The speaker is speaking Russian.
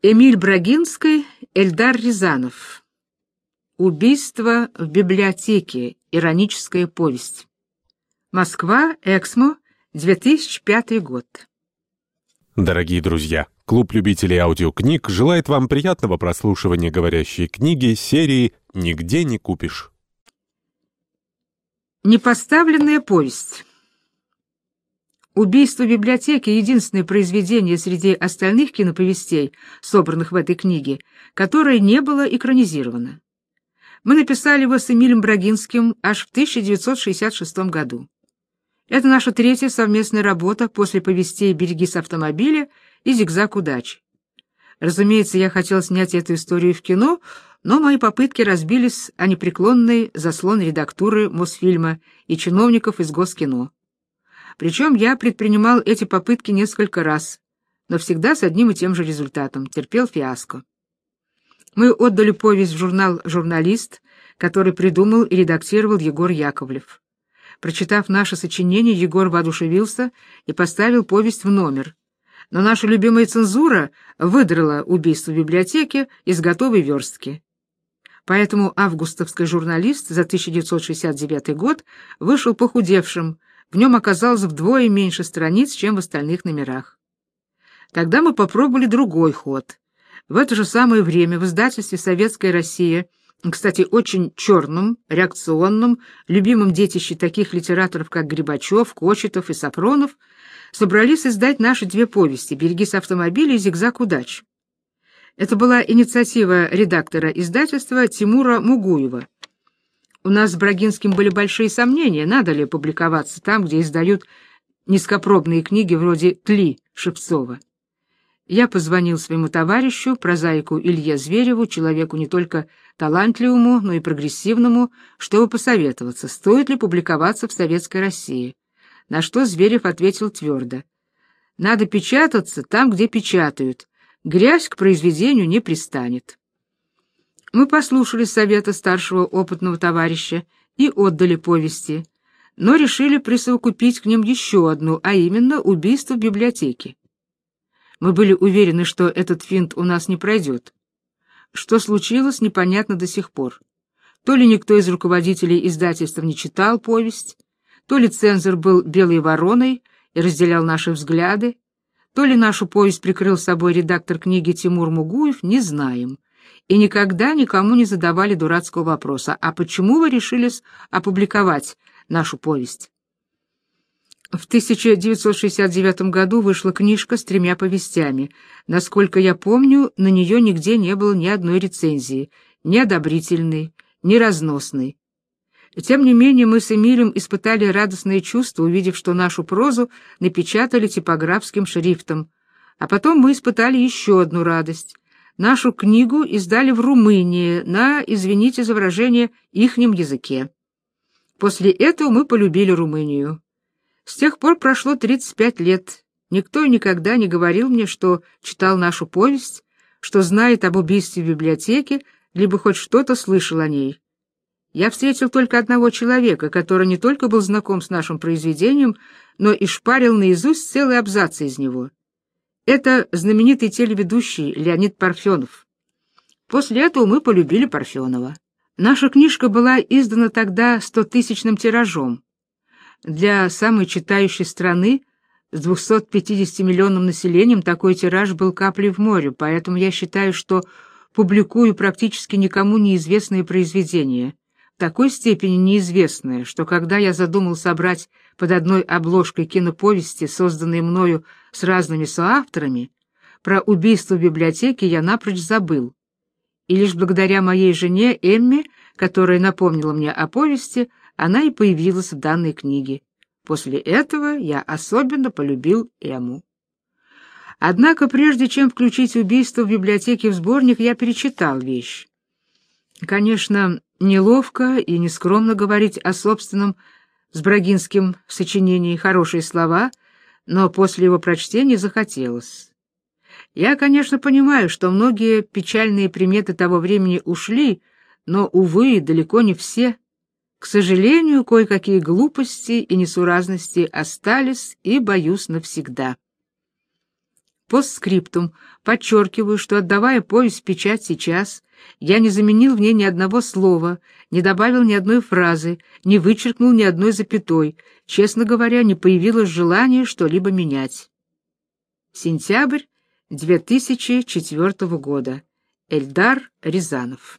Эмиль Брагинский, Эльдар Рязанов. Убийство в библиотеке. Ироническая повесть. Москва, Эксмо, 2005 год. Дорогие друзья, клуб любителей аудиокниг желает вам приятного прослушивания говорящей книги серии «Нигде не купишь». Непоставленная повесть. Убийство в библиотеке — единственное произведение среди остальных киноповестей, собранных в этой книге, которое не было экранизировано. Мы написали его с Эмилем Брагинским аж в 1966 году. Это наша третья совместная работа после повестей «Береги с автомобиля» и «Зигзаг удачи». Разумеется, я хотел снять эту историю в кино, но мои попытки разбились о непреклонный заслон редактуры Мосфильма и чиновников из Госкино. Причем я предпринимал эти попытки несколько раз, но всегда с одним и тем же результатом — терпел фиаско. Мы отдали повесть в журнал «Журналист», который придумал и редактировал Егор Яковлев. Прочитав наше сочинение, Егор воодушевился и поставил повесть в номер. Но наша любимая цензура выдрала убийство в библиотеке из готовой верстки. Поэтому августовский журналист за 1969 год вышел похудевшим, в нем оказалось вдвое меньше страниц, чем в остальных номерах. Тогда мы попробовали другой ход. В это же самое время в издательстве «Советская Россия», кстати, очень черном, реакционном, любимом детище таких литераторов, как Грибачев, Кочетов и Сапронов, собрались издать наши две повести «Береги с автомобиля» и «Зигзаг удач». Это была инициатива редактора издательства Тимура Мугуева. У нас с Брагинским были большие сомнения, надо ли публиковаться там, где издают низкопробные книги вроде «Тли» Шевцова. Я позвонил своему товарищу, прозаику Илье Звереву, человеку не только талантливому, но и прогрессивному, чтобы посоветоваться, стоит ли публиковаться в Советской России. На что Зверев ответил твердо. Надо печататься там, где печатают. Грязь к произведению не пристанет. Мы послушали совета старшего опытного товарища и отдали повести, но решили присовокупить к ним еще одну, а именно убийство в библиотеке. Мы были уверены, что этот финт у нас не пройдет. Что случилось, непонятно до сих пор. То ли никто из руководителей издательства не читал повесть, то ли цензор был белой вороной и разделял наши взгляды, то ли нашу повесть прикрыл собой редактор книги Тимур Мугуев, не знаем и никогда никому не задавали дурацкого вопроса, а почему вы решились опубликовать нашу повесть? В 1969 году вышла книжка с тремя повестями. Насколько я помню, на нее нигде не было ни одной рецензии, ни одобрительной, ни разносной. Тем не менее, мы с Эмилем испытали радостное чувство, увидев, что нашу прозу напечатали типографским шрифтом. А потом мы испытали еще одну радость. Нашу книгу издали в Румынии на, извините за выражение, ихнем языке. После этого мы полюбили Румынию. С тех пор прошло 35 лет. Никто никогда не говорил мне, что читал нашу повесть, что знает об убийстве в библиотеке, либо хоть что-то слышал о ней. Я встретил только одного человека, который не только был знаком с нашим произведением, но и шпарил наизусть целые абзацы из него. Это знаменитый телеведущий Леонид Парфенов. После этого мы полюбили Парфенова. Наша книжка была издана тогда стотысячным тиражом. Для самой читающей страны с 250-миллионным населением такой тираж был каплей в море, поэтому я считаю, что публикую практически никому неизвестные произведения, такой степени неизвестные, что когда я задумал собрать под одной обложкой киноповести, созданной мною с разными соавторами, про убийство в библиотеке я напрочь забыл. И лишь благодаря моей жене Эмме, которая напомнила мне о повести, она и появилась в данной книге. После этого я особенно полюбил Эму. Однако прежде чем включить убийство в библиотеке в сборник, я перечитал вещь. Конечно, неловко и нескромно говорить о собственном с Брагинским сочинении хорошие слова, но после его прочтения захотелось. Я, конечно, понимаю, что многие печальные приметы того времени ушли, но, увы, далеко не все. К сожалению, кое-какие глупости и несуразности остались и, боюсь, навсегда. Постскриптум. Подчеркиваю, что, отдавая в печать сейчас, я не заменил в ней ни одного слова, не добавил ни одной фразы, не вычеркнул ни одной запятой. Честно говоря, не появилось желания что-либо менять. Сентябрь 2004 года. Эльдар Рязанов